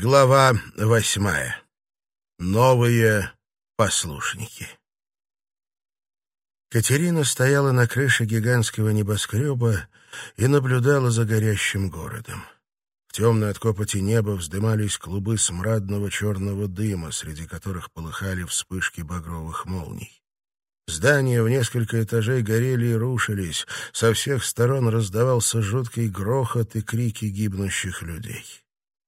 Глава восьмая. Новые послушники. Катерина стояла на крыше гигантского небоскреба и наблюдала за горящим городом. В темной от копоти неба вздымались клубы смрадного черного дыма, среди которых полыхали вспышки багровых молний. Здания в несколько этажей горели и рушились, со всех сторон раздавался жуткий грохот и крики гибнущих людей.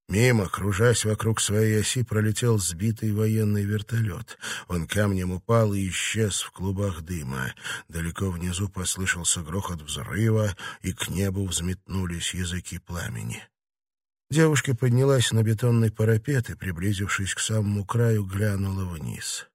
Мимо, кружась вокруг своей оси, пролетел сбитый военный вертолет. Он камнем упал и исчез в клубах дыма. Далеко внизу послышался грохот взрыва, и к небу взметнулись языки пламени. Девушка поднялась на бетонный парапет и, приблизившись к самому краю, глянула вниз.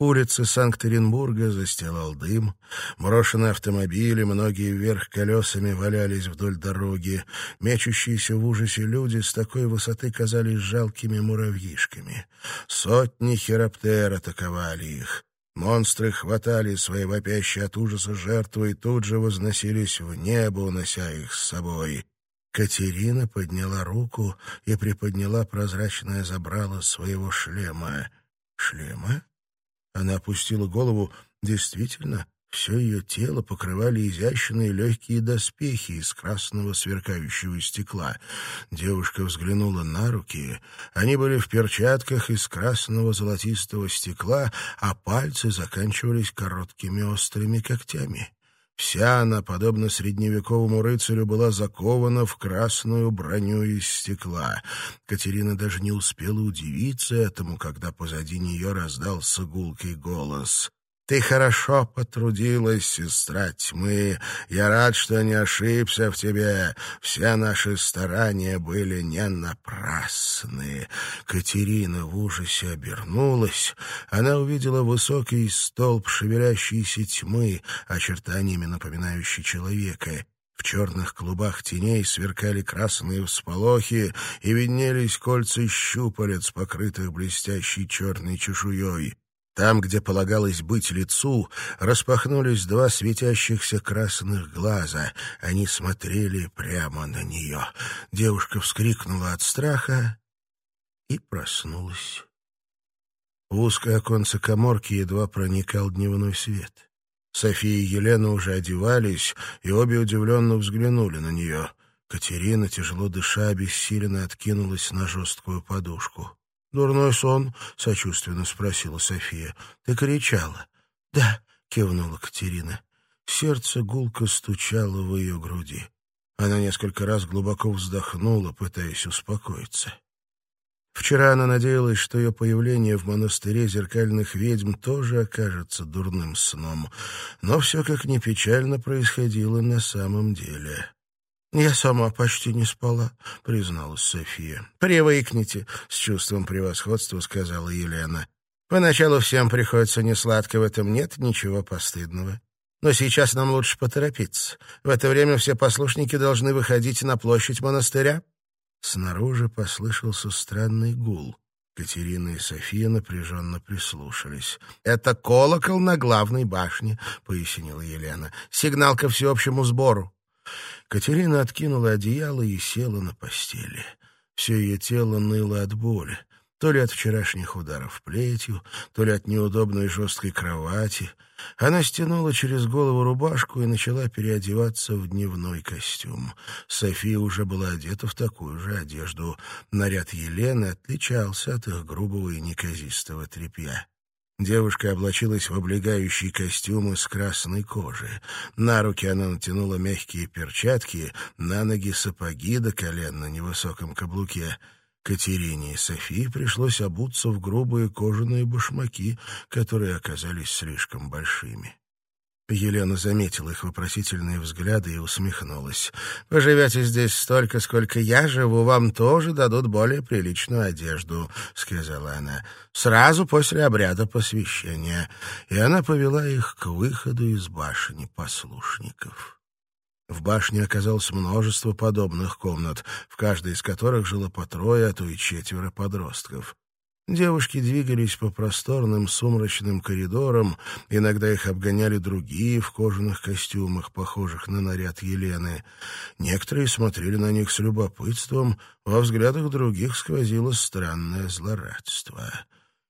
Улицы Санкт-Петербурга застилал дым. Брошенные автомобили, многие вверх колесами, валялись вдоль дороги. Мечущиеся в ужасе люди с такой высоты казались жалкими муравьишками. Сотни хироптер атаковали их. Монстры хватали свои вопящие от ужаса жертвы и тут же возносились в небо, унося их с собой. Катерина подняла руку и приподняла прозрачное забрало своего шлема. «Шлема?» Она опустила голову. Действительно, все ее тело покрывали изящные легкие доспехи из красного сверкающего стекла. Девушка взглянула на руки. Они были в перчатках из красного золотистого стекла, а пальцы заканчивались короткими острыми когтями. Вся она, подобно средневековому рыцарю, была закована в красную броню из стекла. Катерина даже не успела удивиться этому, когда позади нее раздался гулкий голос. Ты хорошо потрудилась, сестра тьмы. Я рад, что не ошибся в тебе. Все наши старания были не напрасны. Катерина в ужасе обернулась. Она увидела высокий столб шевелящейся тьмы, очертаниями напоминающий человека. В черных клубах теней сверкали красные всполохи и виднелись кольца щупалец, покрытых блестящей черной чешуей. Там, где полагалось быть лицу, распахнулись два светящихся красных глаза. Они смотрели прямо на нее. Девушка вскрикнула от страха и проснулась. В узкое оконце коморки едва проникал дневной свет. София и Елена уже одевались, и обе удивленно взглянули на нее. Катерина, тяжело дыша, обессиленно откинулась на жесткую подушку. «Дурной сон?» — сочувственно спросила София. «Ты кричала?» «Да», — кивнула Катерина. Сердце гулко стучало в ее груди. Она несколько раз глубоко вздохнула, пытаясь успокоиться. Вчера она надеялась, что ее появление в монастыре зеркальных ведьм тоже окажется дурным сном, но все, как ни печально, происходило на самом деле. «Я сама почти не спала», — призналась София. «Привыкните», — с чувством превосходства сказала Елена. «Поначалу всем приходится несладко, в этом нет ничего постыдного. Но сейчас нам лучше поторопиться. В это время все послушники должны выходить на площадь монастыря». Снаружи послышался странный гул. Катерина и София напряженно прислушались. «Это колокол на главной башне», — пояснила Елена. «Сигнал ко всеобщему сбору». Катерина откинула одеяло и села на постели. Все ее тело ныло от боли. То ли от вчерашних ударов плетью, то ли от неудобной жесткой кровати. Она стянула через голову рубашку и начала переодеваться в дневной костюм. София уже была одета в такую же одежду. Наряд Елены отличался от их грубого и неказистого тряпья. Девушка облачилась в облегающий костюм из красной кожи. На руки она натянула мягкие перчатки, на ноги сапоги до колен на невысоком каблуке. Катерине и Софии пришлось обуться в грубые кожаные башмаки, которые оказались слишком большими. Елена заметила их вопросительные взгляды и усмехнулась. «Вы живете здесь столько, сколько я живу, вам тоже дадут более приличную одежду», — сказала она, — «сразу после обряда посвящения». И она повела их к выходу из башни послушников. В башне оказалось множество подобных комнат, в каждой из которых жило по трое, а то и четверо подростков. Девушки двигались по просторным сумрачным коридорам, иногда их обгоняли другие в кожаных костюмах, похожих на наряд Елены. Некоторые смотрели на них с любопытством, во взглядах других сквозило странное злорадство.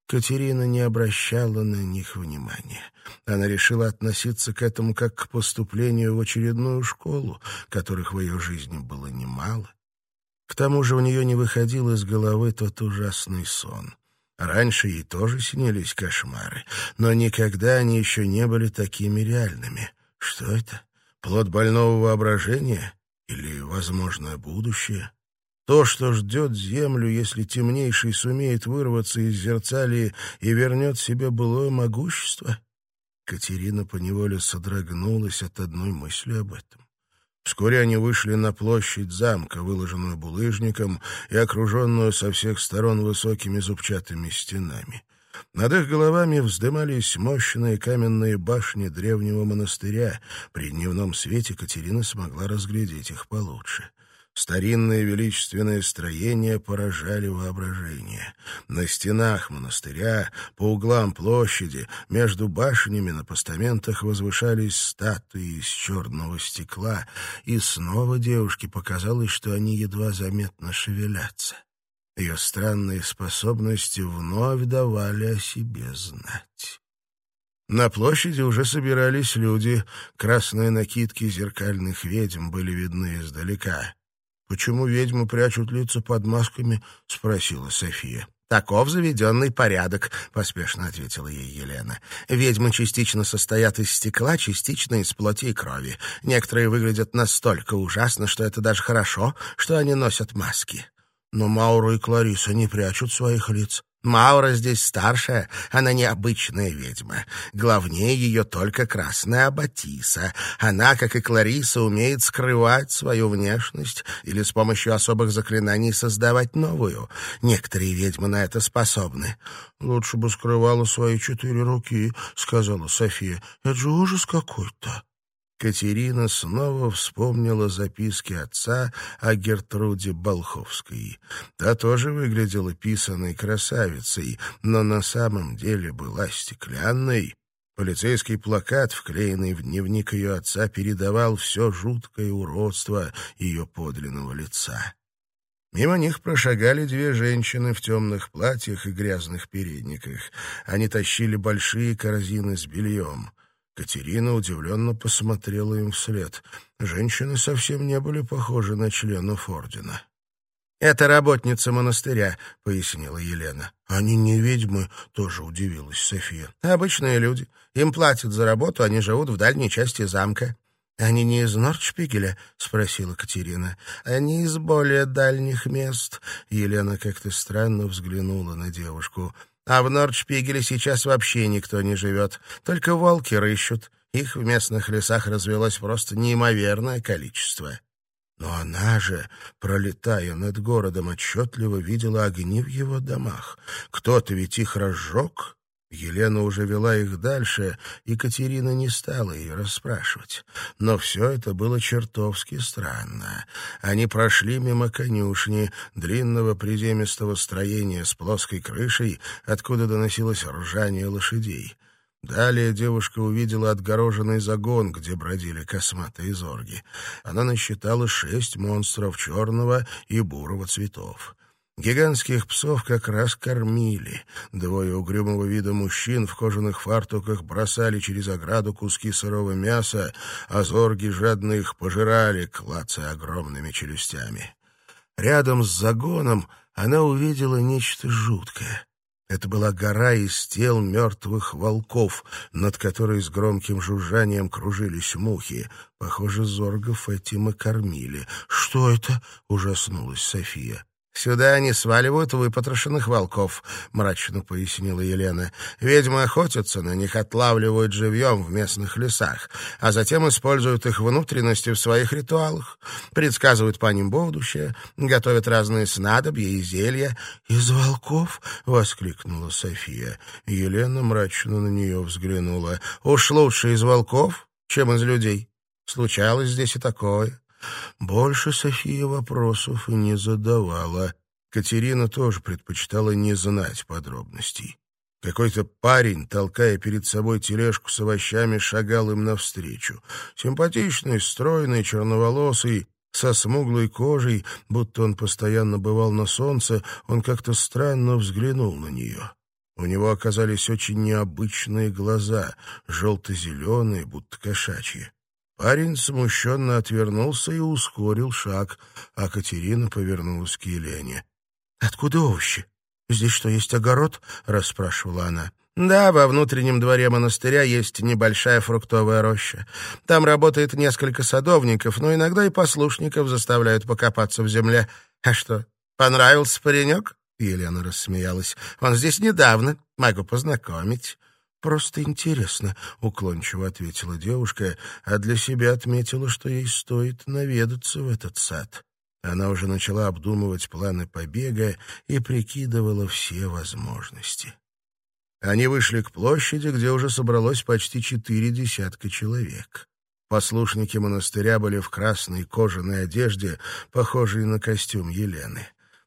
Катерина не обращала на них внимания. Она решила относиться к этому как к поступлению в очередную школу, которых в ее жизни было немало. К тому же у нее не выходил из головы тот ужасный сон. Раньше ей тоже снились кошмары, но никогда они еще не были такими реальными. Что это? Плод больного воображения? Или возможное будущее? То, что ждет землю, если темнейший сумеет вырваться из зерцалии и вернет себе былое могущество? Катерина поневоле содрогнулась от одной мысли об этом. Вскоре они вышли на площадь замка, выложенную булыжником и окруженную со всех сторон высокими зубчатыми стенами. Над их головами вздымались мощные каменные башни древнего монастыря. При дневном свете Катерина смогла разглядеть их получше. Старинные величественные строения поражали воображение. На стенах монастыря, по углам площади, между башнями на постаментах возвышались статуи из черного стекла, и снова девушке показалось, что они едва заметно шевелятся. Ее странные способности вновь давали о себе знать. На площади уже собирались люди. Красные накидки зеркальных ведьм были видны издалека. «Почему ведьмы прячут лица под масками?» — спросила София. «Таков заведенный порядок», — поспешно ответила ей Елена. «Ведьмы частично состоят из стекла, частично из плоти и крови. Некоторые выглядят настолько ужасно, что это даже хорошо, что они носят маски. Но Маура и Клариса не прячут своих лиц. Маура здесь старшая, она необычная ведьма. Главнее ее только красная Аббатиса. Она, как и Клариса, умеет скрывать свою внешность или с помощью особых заклинаний создавать новую. Некоторые ведьмы на это способны. «Лучше бы скрывала свои четыре руки», — сказала София. «Это же ужас какой-то». Катерина снова вспомнила записки отца о Гертруде Болховской. Та тоже выглядела писаной красавицей, но на самом деле была стеклянной. Полицейский плакат, вклеенный в дневник ее отца, передавал все жуткое уродство ее подлинного лица. Мимо них прошагали две женщины в темных платьях и грязных передниках. Они тащили большие корзины с бельем. Катерина удивленно посмотрела им вслед. Женщины совсем не были похожи на членов ордена. «Это работница монастыря», — пояснила Елена. «Они не ведьмы», — тоже удивилась София. «Обычные люди. Им платят за работу, они живут в дальней части замка». «Они не из Нордшпигеля?» — спросила Катерина. «Они из более дальних мест». Елена как-то странно взглянула на девушку. А в Нордшпигеле сейчас вообще никто не живет. Только волки рыщут. Их в местных лесах развелось просто неимоверное количество. Но она же, пролетая над городом, отчетливо видела огни в его домах. Кто-то ведь их разжег, Елена уже вела их дальше, и Катерина не стала ее расспрашивать. Но все это было чертовски странно. Они прошли мимо конюшни, длинного приземистого строения с плоской крышей, откуда доносилось ржание лошадей. Далее девушка увидела отгороженный загон, где бродили косматые зорги. Она насчитала шесть монстров черного и бурого цветов. Гигантских псов как раз кормили. Двое угрюмого вида мужчин в кожаных фартуках бросали через ограду куски сырого мяса, а зорги жадно их пожирали, клацая огромными челюстями. Рядом с загоном она увидела нечто жуткое. Это была гора из тел мертвых волков, над которой с громким жужжанием кружились мухи. Похоже, зоргов этим и кормили. «Что это?» — ужаснулась София. «Сюда они сваливают выпотрошенных волков», — мрачно пояснила Елена. «Ведьмы охотятся на них, отлавливают живьем в местных лесах, а затем используют их внутренности в своих ритуалах, предсказывают по ним будущее, готовят разные снадобья и зелья». «Из волков?» — воскликнула София. Елена мрачно на нее взглянула. «Уж лучше из волков, чем из людей. Случалось здесь и такое». Больше София вопросов и не задавала. Катерина тоже предпочитала не знать подробностей. Какой-то парень, толкая перед собой тележку с овощами, шагал им навстречу. Симпатичный, стройный, черноволосый, со смуглой кожей, будто он постоянно бывал на солнце, он как-то странно взглянул на нее. У него оказались очень необычные глаза, желто-зеленые, будто кошачьи. Парень смущенно отвернулся и ускорил шаг, а Катерина повернулась к Елене. «Откуда овощи? Здесь что, есть огород?» — расспрашивала она. «Да, во внутреннем дворе монастыря есть небольшая фруктовая роща. Там работает несколько садовников, но иногда и послушников заставляют покопаться в земле. А что, понравился паренек?» Елена рассмеялась. «Он здесь недавно. Могу познакомить». «Просто интересно», — уклончиво ответила девушка, а для себя отметила, что ей стоит наведаться в этот сад. Она уже начала обдумывать планы побега и прикидывала все возможности. Они вышли к площади, где уже собралось почти четыре десятка человек. Послушники монастыря были в красной кожаной одежде, похожей на костюм Елены.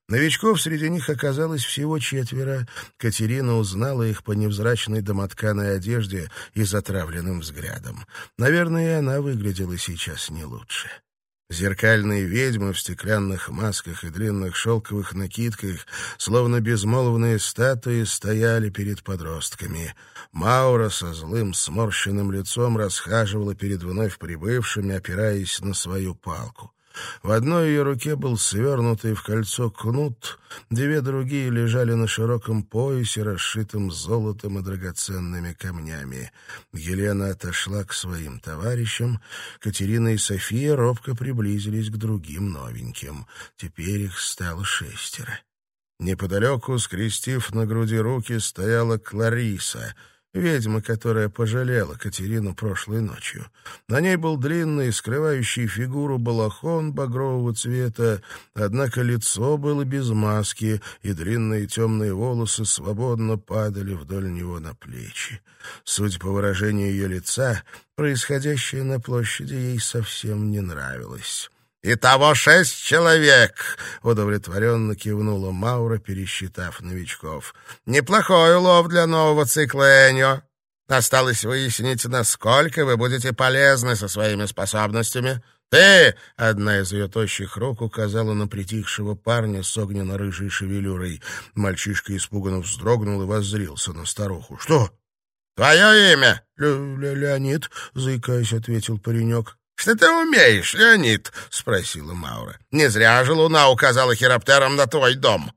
Новичков среди них оказалось всего четверо. Катерина узнала их по невзрачной домотканой одежде и затравленным взглядам. Наверное, и она выглядела сейчас не лучше. Зеркальные ведьмы в стеклянных масках и длинных шелковых накидках, словно безмолвные статуи, стояли перед подростками. Маура со злым сморщенным лицом расхаживала перед вновь прибывшими, опираясь на свою палку. В одной ее руке был свернутый в кольцо кнут, две другие лежали на широком поясе, расшитом золотом и драгоценными камнями. Елена отошла к своим товарищам. Катерина и София робко приблизились к другим новеньким. Теперь их стало шестеро. Неподалеку, скрестив на груди руки, стояла Клариса — Ведьма, которая пожалела Катерину прошлой ночью. На ней был длинный, скрывающий фигуру балахон багрового цвета, однако лицо было без маски, и длинные темные волосы свободно падали вдоль него на плечи. Судя по выражению ее лица, происходящее на площади ей совсем не нравилось. «Итого шесть человек!» — удовлетворенно кивнула Маура, пересчитав новичков. «Неплохой улов для нового цикла Эньо. Осталось выяснить, насколько вы будете полезны со своими способностями. Ты!» — одна из ее тощих рук указала на притихшего парня с огненно-рыжей шевелюрой. Мальчишка испуганно вздрогнул и воззрился на старуху. «Что?» «Твое имя?» Ле «Леонид», — заикаясь, ответил паренек. «Что ты умеешь, Леонид?» — спросила Маура. «Не зря же Луна указала хироптерам на твой дом».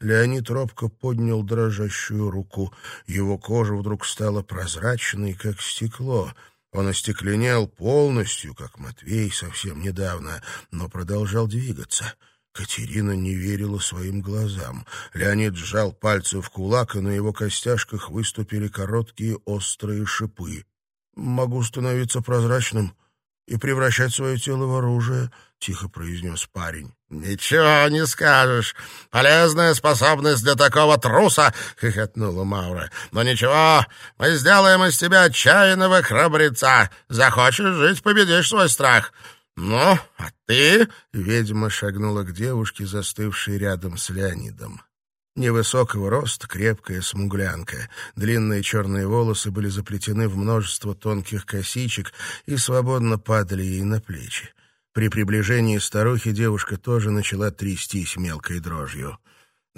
Леонид робко поднял дрожащую руку. Его кожа вдруг стала прозрачной, как стекло. Он остекленел полностью, как Матвей совсем недавно, но продолжал двигаться. Катерина не верила своим глазам. Леонид сжал пальцы в кулак, и на его костяшках выступили короткие острые шипы. «Могу становиться прозрачным», и превращать свое тело в оружие», — тихо произнес парень. «Ничего не скажешь. Полезная способность для такого труса!» — хохотнула Маура. «Но ничего, мы сделаем из тебя отчаянного храбреца. Захочешь жить, победишь свой страх. Ну, а ты...» — ведьма шагнула к девушке, застывшей рядом с Леонидом. Невысокого роста, крепкая смуглянка. Длинные черные волосы были заплетены в множество тонких косичек и свободно падали ей на плечи. При приближении старухи девушка тоже начала трястись мелкой дрожью.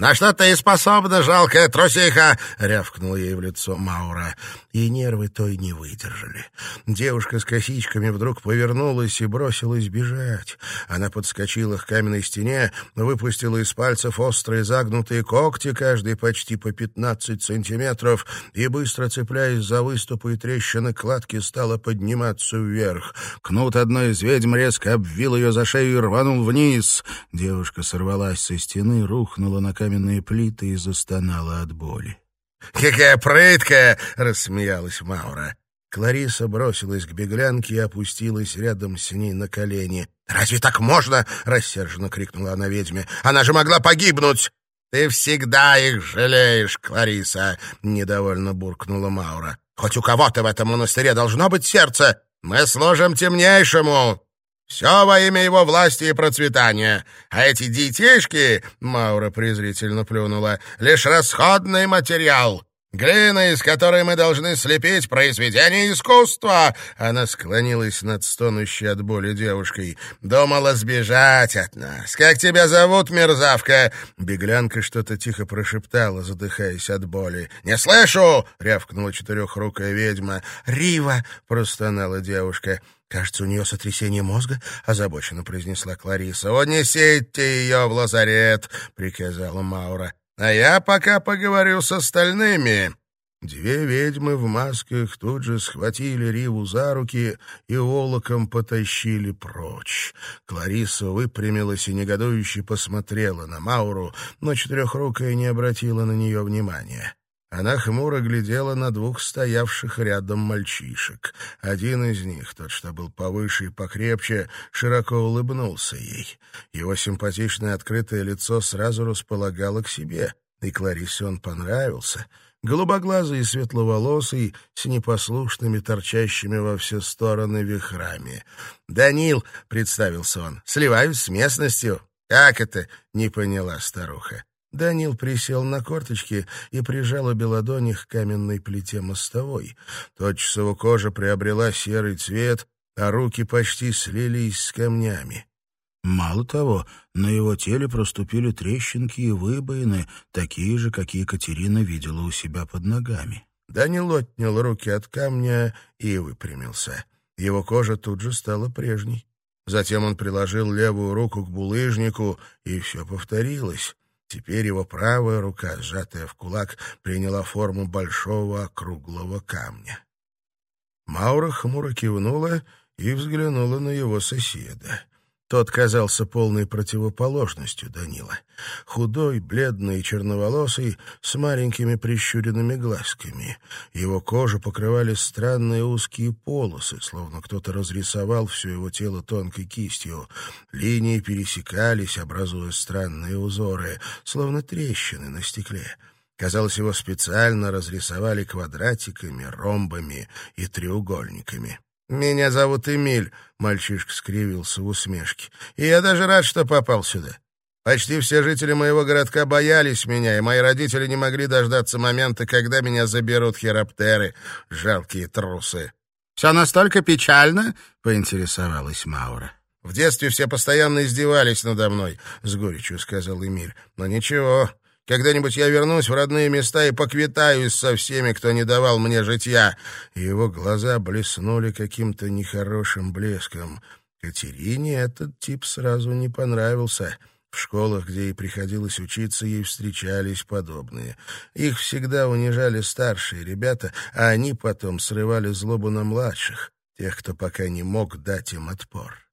«На что ты способна, жалкая трусиха?» — рявкнула ей в лицо Маура. И нервы той не выдержали. Девушка с косичками вдруг повернулась и бросилась бежать. Она подскочила к каменной стене, выпустила из пальцев острые загнутые когти, каждый почти по пятнадцать сантиметров, и, быстро цепляясь за выступы и трещины кладки, стала подниматься вверх. Кнут одной из ведьм резко обвил ее за шею и рванул вниз. Девушка сорвалась со стены, рухнула на камень каменные плиты и застонала от боли. «Какая прыткая!» — рассмеялась Маура. Клариса бросилась к беглянке и опустилась рядом с ней на колени. «Разве так можно?» — рассерженно крикнула она ведьме. «Она же могла погибнуть!» «Ты всегда их жалеешь, Клариса!» — недовольно буркнула Маура. «Хоть у кого-то в этом монастыре должно быть сердце! Мы служим темнейшему!» Все во имя его власти и процветания. А эти детишки, — Маура презрительно плюнула, — лишь расходный материал. Глина, из которой мы должны слепить произведение искусства!» Она склонилась над стонущей от боли девушкой. «Думала сбежать от нас. Как тебя зовут, мерзавка?» Беглянка что-то тихо прошептала, задыхаясь от боли. «Не слышу!» — рявкнула четырехрукая ведьма. «Рива!» — простонала девушка. «Кажется, у нее сотрясение мозга», — озабоченно произнесла Клариса. «Унесите ее в лазарет», — приказала Маура. А я пока поговорю с остальными». Две ведьмы в масках тут же схватили Риву за руки и волоком потащили прочь. Клариса выпрямилась и негодующе посмотрела на Мауру, но четырехрукая не обратила на нее внимания. Она хмуро глядела на двух стоявших рядом мальчишек. Один из них, тот, что был повыше и покрепче, широко улыбнулся ей. Его симпатичное открытое лицо сразу располагало к себе, и Кларисе он понравился. Голубоглазый и светловолосый, с непослушными, торчащими во все стороны вихрами. «Данил», — представился он, — «сливаюсь с местностью». «Как это?» — не поняла старуха. Данил присел на корточки и прижал обе ладони к каменной плите мостовой. Тотчас его кожа приобрела серый цвет, а руки почти слились с камнями. Мало того, на его теле проступили трещинки и выбоины, такие же, какие Катерина видела у себя под ногами. Данил отнял руки от камня и выпрямился. Его кожа тут же стала прежней. Затем он приложил левую руку к булыжнику, и все повторилось. Теперь его правая рука, сжатая в кулак, приняла форму большого округлого камня. Маура хмуро кивнула и взглянула на его соседа. Тот казался полной противоположностью Данила. Худой, бледный и черноволосый, с маленькими прищуренными глазками. Его кожу покрывали странные узкие полосы, словно кто-то разрисовал все его тело тонкой кистью. Линии пересекались, образуя странные узоры, словно трещины на стекле. Казалось, его специально разрисовали квадратиками, ромбами и треугольниками. «Меня зовут Эмиль», — мальчишка скривился в усмешке. «И я даже рад, что попал сюда. Почти все жители моего городка боялись меня, и мои родители не могли дождаться момента, когда меня заберут хироптеры, жалкие трусы». «Все настолько печально?» — поинтересовалась Маура. «В детстве все постоянно издевались надо мной», — с горечью сказал Эмиль. «Но ничего, когда-нибудь я вернусь в родные места и поквитаюсь со всеми, кто не давал мне житья». его глаза блеснули каким-то нехорошим блеском. Катерине этот тип сразу не понравился. В школах, где ей приходилось учиться, ей встречались подобные. Их всегда унижали старшие ребята, а они потом срывали злобу на младших, тех, кто пока не мог дать им отпор.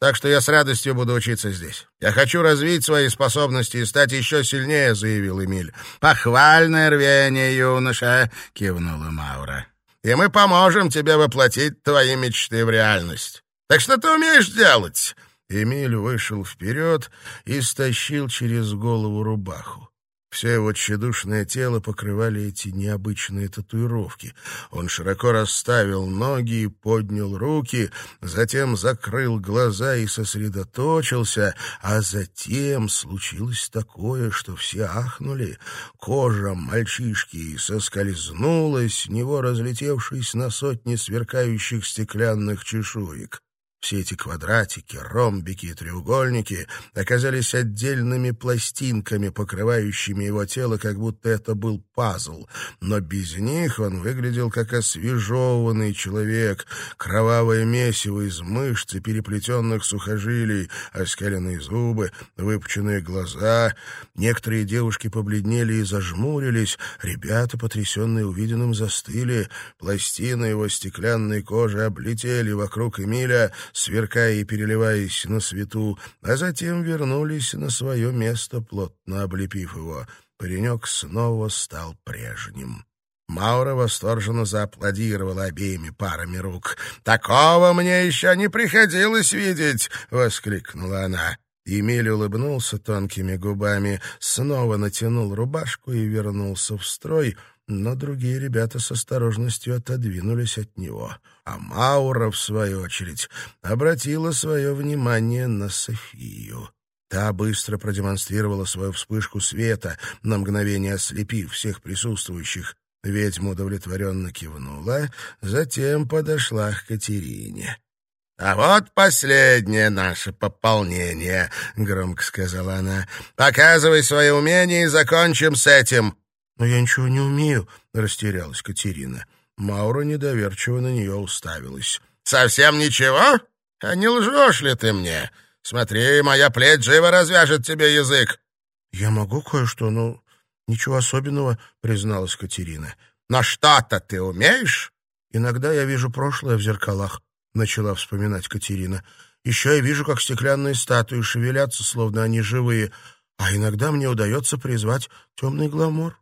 Так что я с радостью буду учиться здесь. Я хочу развить свои способности и стать еще сильнее», — заявил Эмиль. «Похвальное рвение, юноша», — кивнула Маура. «И мы поможем тебе воплотить твои мечты в реальность. Так что ты умеешь делать?» Эмиль вышел вперед и стащил через голову рубаху. Все его тщедушное тело покрывали эти необычные татуировки. Он широко расставил ноги и поднял руки, затем закрыл глаза и сосредоточился, а затем случилось такое, что все ахнули. Кожа мальчишки соскользнула с него, разлетевшись на сотни сверкающих стеклянных чешуек. Все эти квадратики, ромбики и треугольники оказались отдельными пластинками, покрывающими его тело, как будто это был пазл. Но без них он выглядел как освежеванный человек, кровавое месиво из мышц и переплетенных сухожилий, оскаленные зубы, выпученные глаза. Некоторые девушки побледнели и зажмурились, ребята, потрясенные увиденным, застыли. Пластины его стеклянной кожи облетели вокруг Эмиля, сверкая и переливаясь на свету, а затем вернулись на свое место, плотно облепив его. Паренек снова стал прежним. Маура восторженно зааплодировала обеими парами рук. «Такого мне еще не приходилось видеть!» — воскликнула она. Емель улыбнулся тонкими губами, снова натянул рубашку и вернулся в строй, но другие ребята с осторожностью отодвинулись от него. А Маура, в свою очередь, обратила свое внимание на Софию. Та быстро продемонстрировала свою вспышку света, на мгновение ослепив всех присутствующих. Ведьма удовлетворенно кивнула, затем подошла к Катерине. «А вот последнее наше пополнение», — громко сказала она. «Показывай свои умения и закончим с этим». «Но я ничего не умею», — растерялась Катерина. Маура недоверчиво на нее уставилась. «Совсем ничего? А не лжешь ли ты мне? Смотри, моя плеть живо развяжет тебе язык». «Я могу кое-что, но ничего особенного», — призналась Катерина. «Но что-то ты умеешь?» «Иногда я вижу прошлое в зеркалах», — начала вспоминать Катерина. «Еще я вижу, как стеклянные статуи шевелятся, словно они живые, а иногда мне удается призвать темный гламур».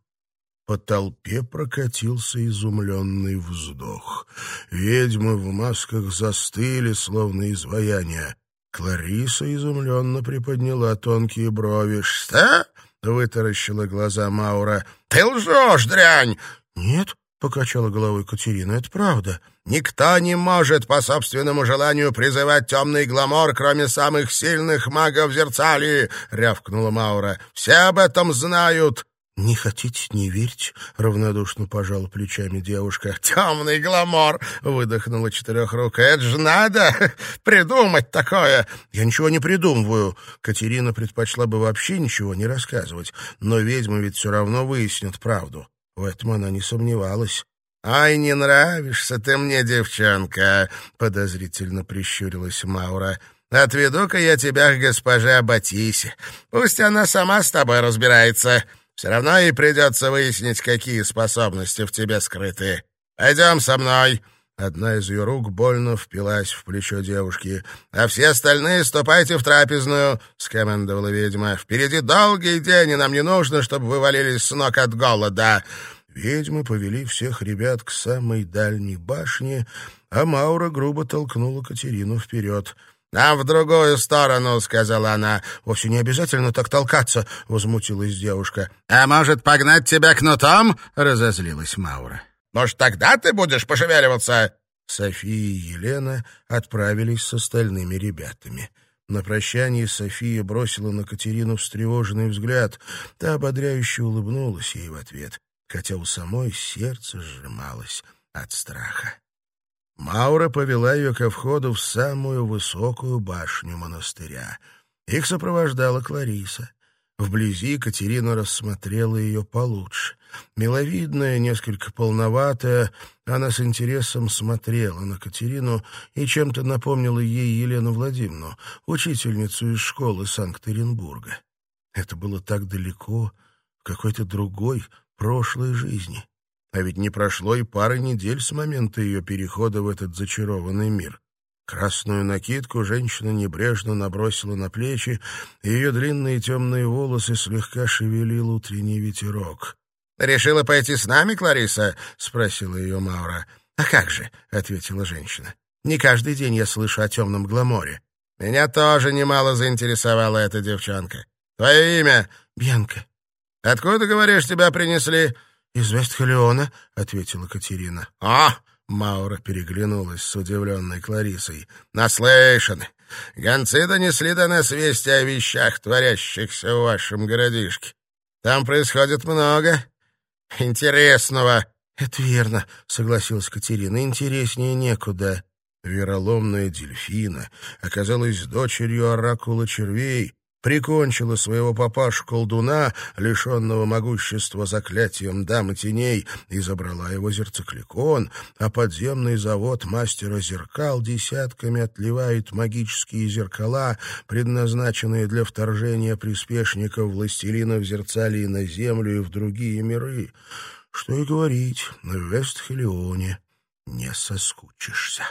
По толпе прокатился изумленный вздох. Ведьмы в масках застыли, словно изваяния. Клариса изумленно приподняла тонкие брови. «Что?» — вытаращила глаза Маура. «Ты лжешь, дрянь!» «Нет», — покачала головой Катерина, — «это правда». «Никто не может по собственному желанию призывать темный гламор, кроме самых сильных магов Зерцалии», — рявкнула Маура. «Все об этом знают». «Не хотите, не верьте», — равнодушно пожала плечами девушка. «Темный гламор!» — выдохнула четырехрука. «Это же надо придумать такое!» «Я ничего не придумываю». Катерина предпочла бы вообще ничего не рассказывать, но ведьмы ведь все равно выяснят правду. В этом она не сомневалась. «Ай, не нравишься ты мне, девчонка!» — подозрительно прищурилась Маура. «Отведу-ка я тебя к госпоже Аббатисе. Пусть она сама с тобой разбирается. Все равно ей придется выяснить, какие способности в тебе скрыты. Пойдем со мной!» Одна из ее рук больно впилась в плечо девушки. «А все остальные ступайте в трапезную», — скомандовала ведьма. «Впереди долгий день, и нам не нужно, чтобы вы валились с ног от голода». Ведьмы повели всех ребят к самой дальней башне, а Маура грубо толкнула Катерину вперед. «Нам в другую сторону», — сказала она. «Вовсе не обязательно так толкаться», — возмутилась девушка. «А может, погнать тебя кнутом?» — разозлилась Маура. Может, тогда ты будешь пошевеливаться?» София и Елена отправились с остальными ребятами. На прощание София бросила на Катерину встревоженный взгляд. Та ободряюще улыбнулась ей в ответ, хотя у самой сердце сжималось от страха. Маура повела ее ко входу в самую высокую башню монастыря. Их сопровождала Клариса. Вблизи Катерина рассмотрела ее получше. Миловидная, несколько полноватая, она с интересом смотрела на Катерину и чем-то напомнила ей Елену Владимировну, учительницу из школы Санкт-Петербурга. Это было так далеко, в какой-то другой, прошлой жизни. А ведь не прошло и пары недель с момента ее перехода в этот зачарованный мир. Красную накидку женщина небрежно набросила на плечи, и ее длинные темные волосы слегка шевелил утренний ветерок. «Решила пойти с нами, Клариса?» — спросила ее Маура. «А как же?» — ответила женщина. «Не каждый день я слышу о темном гламоре». «Меня тоже немало заинтересовала эта девчонка. Твое имя?» «Бьянка». «Откуда, говоришь, тебя принесли?» «Из Вестхалиона», — ответила Катерина. «А, Маура переглянулась с удивленной Кларисой. «Наслышаны! Гонцы донесли до нас вести о вещах, творящихся в вашем городишке. Там происходит много интересного». «Это верно», — согласилась Катерина. «Интереснее некуда». Вероломная дельфина оказалась дочерью оракула червей, прикончила своего папашу-колдуна, лишенного могущества заклятием дамы теней, и забрала его зерцекликон, а подземный завод мастера зеркал десятками отливает магические зеркала, предназначенные для вторжения приспешников властелинов зерцалии на землю и в другие миры. Что и говорить, на Вестхелионе не соскучишься.